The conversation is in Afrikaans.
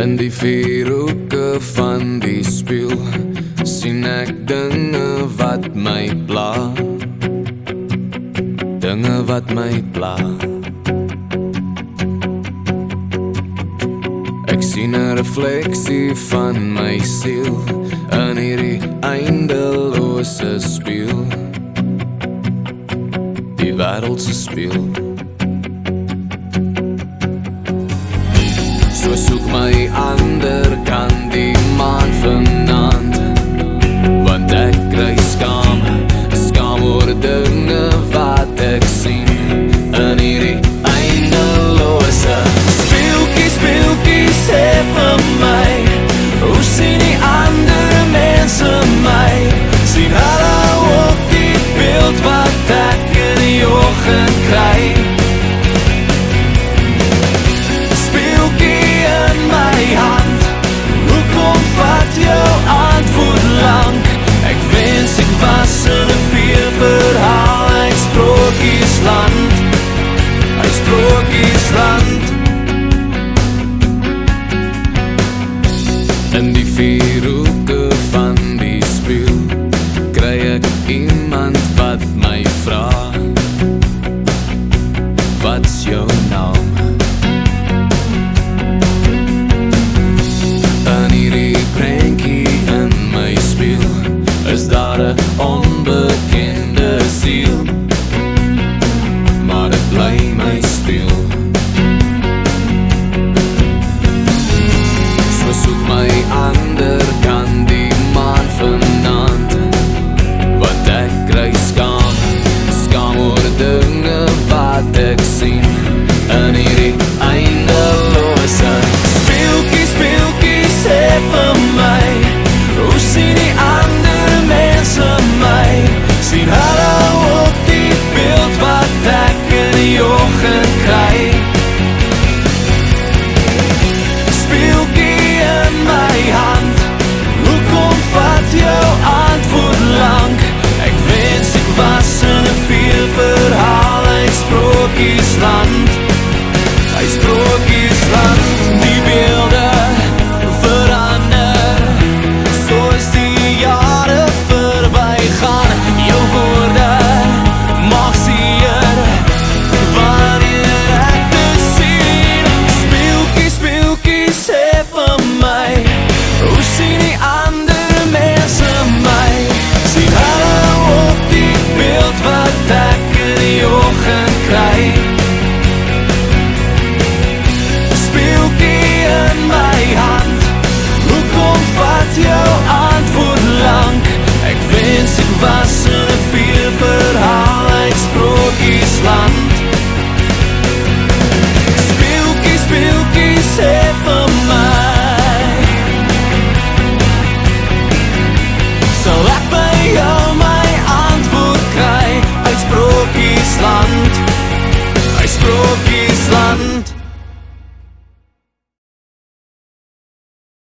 In die vier hoeke van die spieël sien ek dinge wat my pla. Dinge wat my pla. Ek sien 'n refleksie van my siel in hierdie eindelose spieël. Die wêreld se spieël. So soek my ander kan die maan vanaand Want ek kry skam, skam oor dinge wat ek sien In hierdie eindelose Speeltjie, speeltjie, sê vir my Hoe sien die ander mense my? Sien hulle ook die beeld wat ek in die oggend Sprokiesland Uit Sprokiesland Yeah.